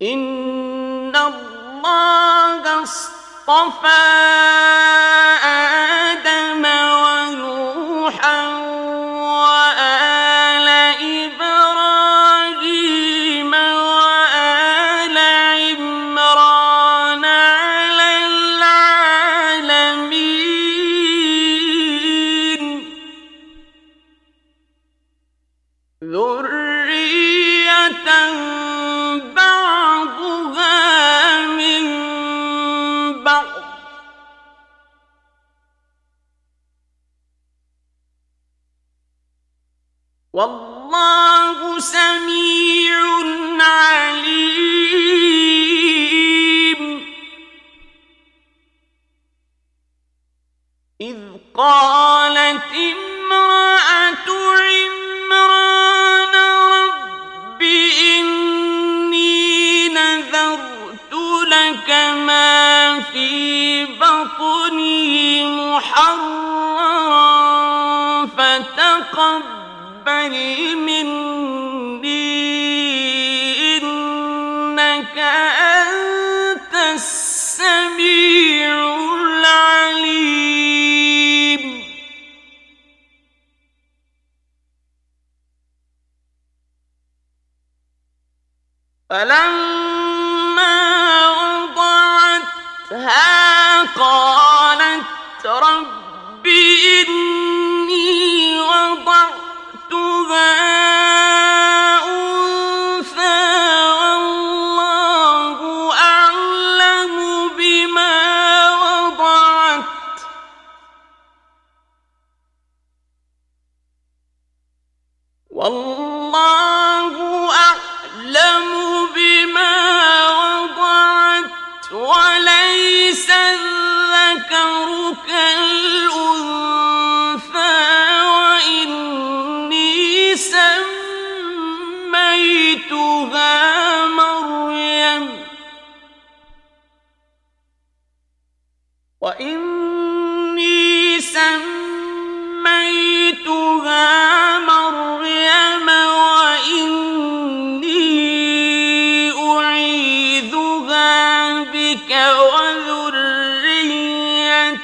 ان اللہ اصطفى آدم ونوحا وآل إبراهيم وآل عمران على العالمين ذرية إذ قالت امرأة عمران رب إني نذرت لك ما في بطني محررا فتقبل مني فلما وضعتها قال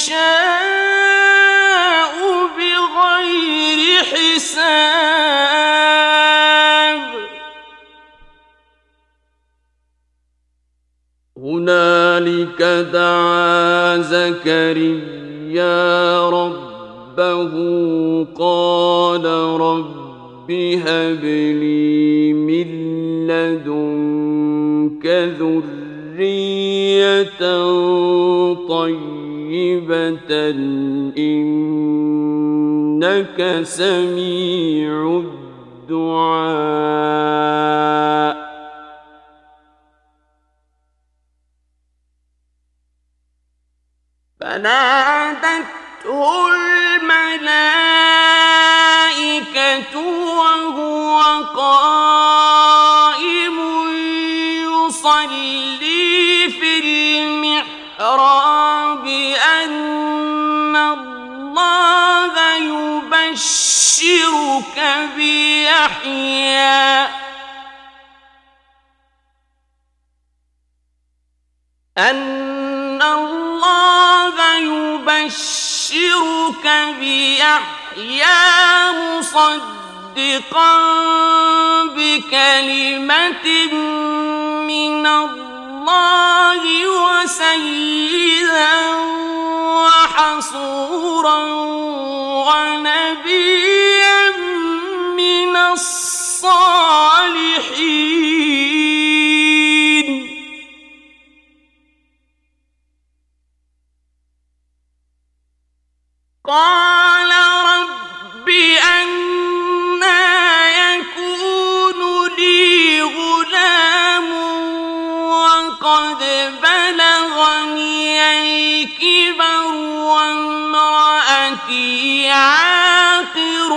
يشاء بغير حساب. هنالك دعا زكريا ربه قال رب هب لي من لدنك ذرية طيبة. إنك سميع الدعاء فنادته يبشرك بيحيى. أن الله يبشرك بيحيى مصدقا بكلمة من الله وسيدا وحصورا ونبيا من الصالحين قال رب أنا يكون لي غلام وقد بلغني الكبر وامرأتي عاقر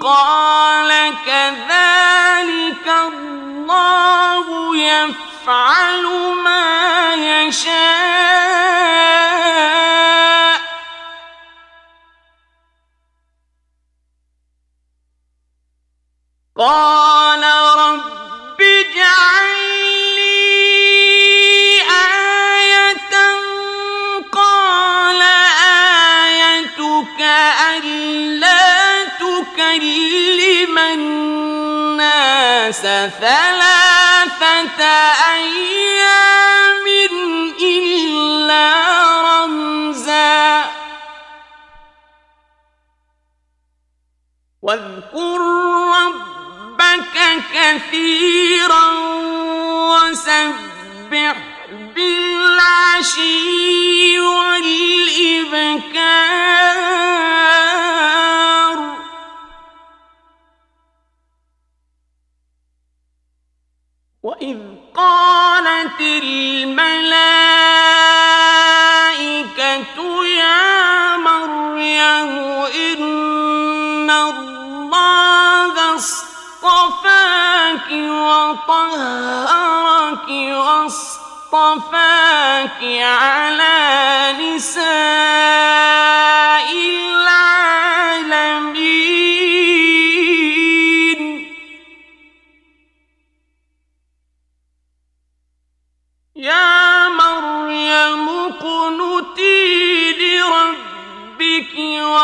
قال كذلك الله يفعل ما يشاء. قال ثلاثة أيام إلا رمزاً. واذكر ربك كثيرا وسبح بالعشي والإبكار. قالت الملائكة يا مريم إن الله اصطفاك وطهرك واصطفاك على نساء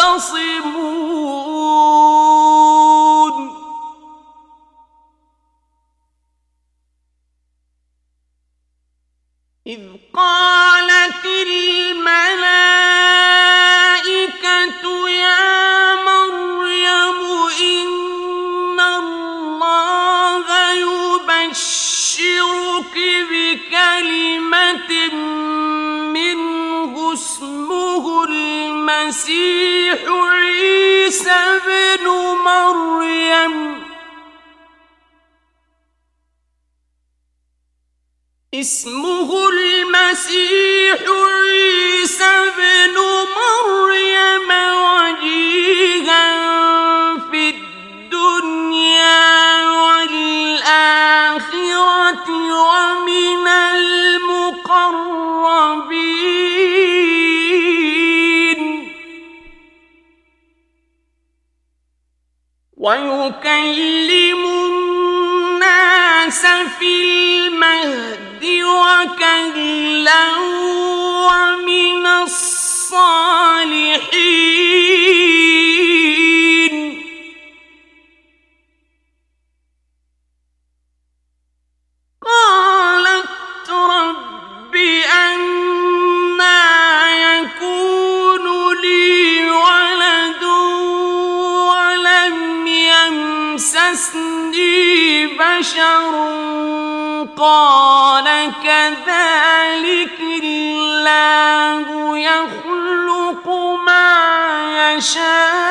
يختصمون المسيح عيسى بن مريم. اسمه المسيح ويكلم الناس في المهد وكلا ومن الصالحين مسني بشر قال كذلك الله يخلق ما يشاء.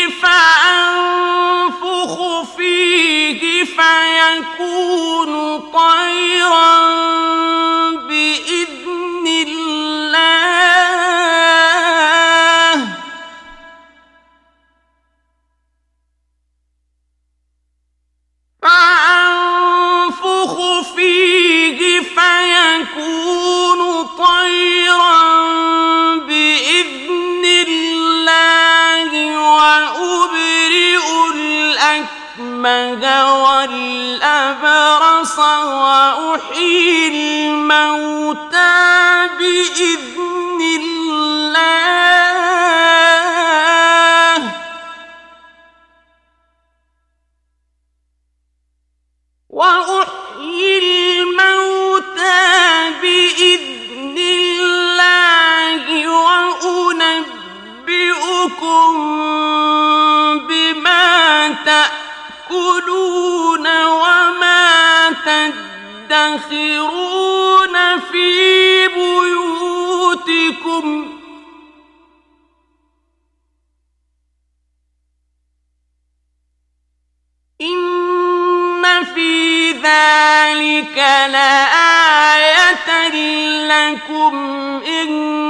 وأحيي الموتى بإذن ذلك لآية لكم إن